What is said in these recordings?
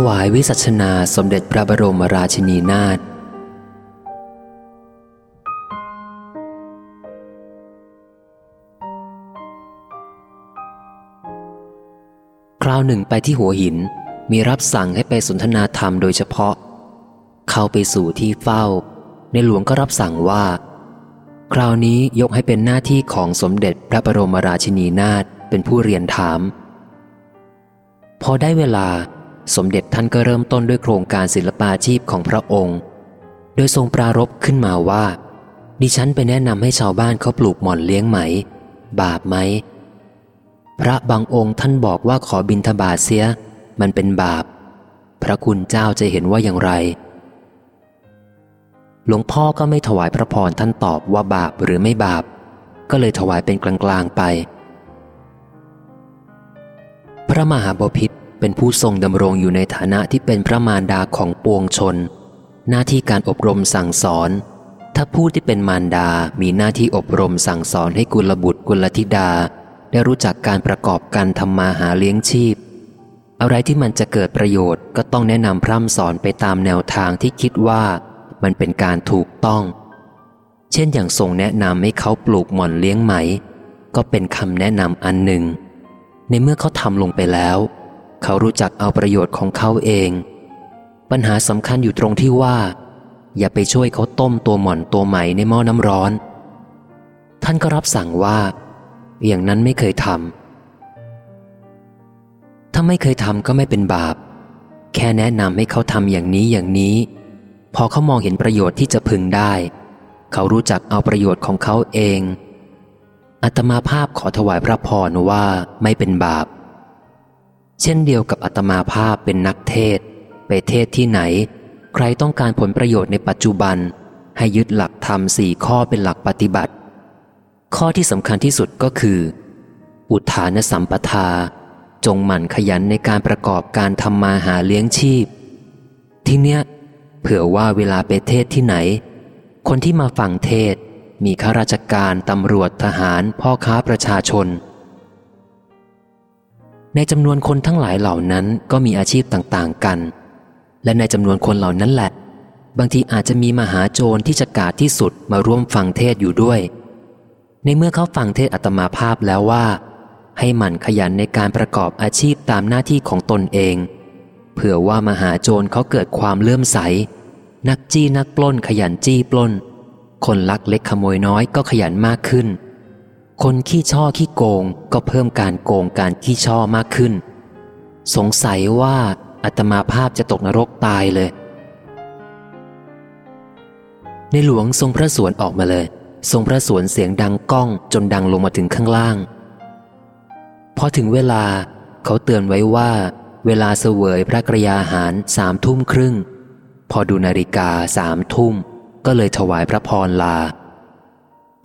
ถวายวิสัชนาสมเด็จพระบรมราชินีนาถคราวหนึ่งไปที่หัวหินมีรับสั่งให้ไปสนทนาธรรมโดยเฉพาะ เข้าไปสู่ที่เฝ้า ในหลวงก็รับสั่งว่า คราวนี้ยกให้เป็นหน้าที่ของสมเด็จพระบรมราชินีนาถเป็นผู้เรียนถาม พอได้เวลา สมเด็จท่านก็เริ่มต้นด้วยโครงการศิลปาชีพของพระองค์ โดยทรงปรารบขึ้นมาว่า ดิฉันไปแนะนำให้ชาวบ้านเขาปลูกหม่อนเลี้ยงไหม บาปไหม พระบางองค์ท่านบอกว่าขอบินทบาทเสีย มันเป็นบาป พระคุณเจ้าจะเห็นว่าอย่างไร หลวงพ่อก็ไม่ถวายพระพรท่านตอบว่าบาปหรือไม่บาป ก็เลยถวายเป็นกลางๆไป พระมหาบพิตร เป็นผู้ทรงดำรงอยู่ในฐานะที่เป็นพระมารดาของปวงชน หน้าที่การอบรมสั่งสอน ถ้าผู้ที่เป็นมารดามีหน้าที่อบรมสั่งสอนให้กุลบุตรกุลธิดา ได้รู้จักการประกอบการทำมาหาเลี้ยงชีพ อะไรที่มันจะเกิดประโยชน์ก็ต้องแนะนำพร่ำสอนไปตามแนวทางที่คิดว่ามันเป็นการถูกต้อง เช่นอย่างทรงแนะนำให้เขาปลูกหม่อนเลี้ยงไหม ก็เป็นคำแนะนำอันหนึ่ง ในเมื่อเขาทำลงไปแล้ว เขารู้จักเอาประโยชน์ของเขาเอง ปัญหาสำคัญอยู่ตรงที่ว่า อย่าไปช่วยเขาต้มตัวหม่อนตัวใหม่ในหม้อน้ำร้อน ท่านก็รับสั่งว่า อย่างนั้นไม่เคยทำถ้าไม่เคยทำก็ไม่เป็นบาป แค่แนะนำให้เขาทำอย่างนี้อย่างนี้ พอเขามองเห็นประโยชน์ที่จะพึงได้ เขารู้จักเอาประโยชน์ของเขาเองอัตมาภาพขอถวายพระพรว่าไม่เป็นบาป เช่นเดียวกับอัตมาภาพเป็นนักเทศ ไปเทศที่ไหน ใครต้องการผลประโยชน์ในปัจจุบัน ให้ยึดหลักธรรมสี่ข้อเป็นหลักปฏิบัติ ข้อที่สำคัญที่สุดก็คือ อุทานสัมปทา จงหมั่นขยันในการประกอบการทำมาหาเลี้ยงชีพ ทีเนี้ยเผื่อว่าเวลาไปเทศที่ไหน คนที่มาฟังเทศมีข้าราชการตำรวจทหาร พ่อค้าประชาชน ในจำนวนคนทั้งหลายเหล่านั้นก็มีอาชีพต่างๆกัน และในจำนวนคนเหล่านั้นแหละ บางทีอาจจะมีมหาโจรที่จะกาดที่สุดมาร่วมฟังเทศอยู่ด้วย ในเมื่อเขาฟังเทศอัตมาภาพแล้วว่า ให้หมั่นขยันในการประกอบอาชีพตามหน้าที่ของตนเองเผื่อว่ามหาโจรเขาเกิดความเลื่อมใส นักจี้นักปล้นขยันจี้ปล้น คนลักเล็กขโมยน้อยก็ขยันมากขึ้น คนขี้ช่อขี้โกงก็เพิ่มการโกงการขี้ช่อมากขึ้น สงสัยว่าอัตมาภาพจะตกนรกตายเลย ในหลวงทรงพระสวนออกมาเลย ทรงพระสวนเสียงดังก้องจนดังลงมาถึงข้างล่าง พอถึงเวลาเขาเตือนไว้ว่า เวลาเสวยพระกรยาหารสามทุ่มครึ่ง พอดูนาฬิกาสามทุ่ม ก็เลยถวายพระพรลา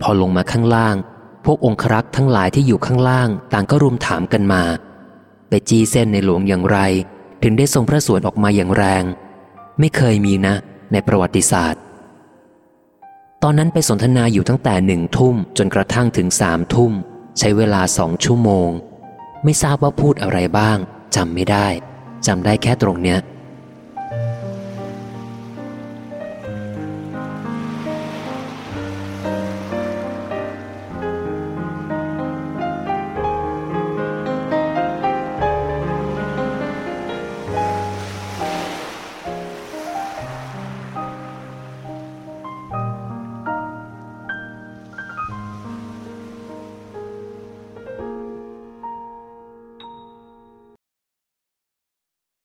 พอลงมาข้างล่าง พวกองครักษ์ทั้งหลายที่อยู่ข้างล่าง ต่างก็รุมถามกันมา ไปจีเส้นในหลวงอย่างไร ถึงได้ทรงพระสวนออกมาอย่างแรง ไม่เคยมีนะ ในประวัติศาสตร์ ตอนนั้นไปสนทนาอยู่ตั้งแต่หนึ่งทุ่มจนกระทั่งถึงสามทุ่ม ใช้เวลาสองชั่วโมง ไม่ทราบว่าพูดอะไรบ้างจำไม่ได้จำได้แค่ตรงเนี้ย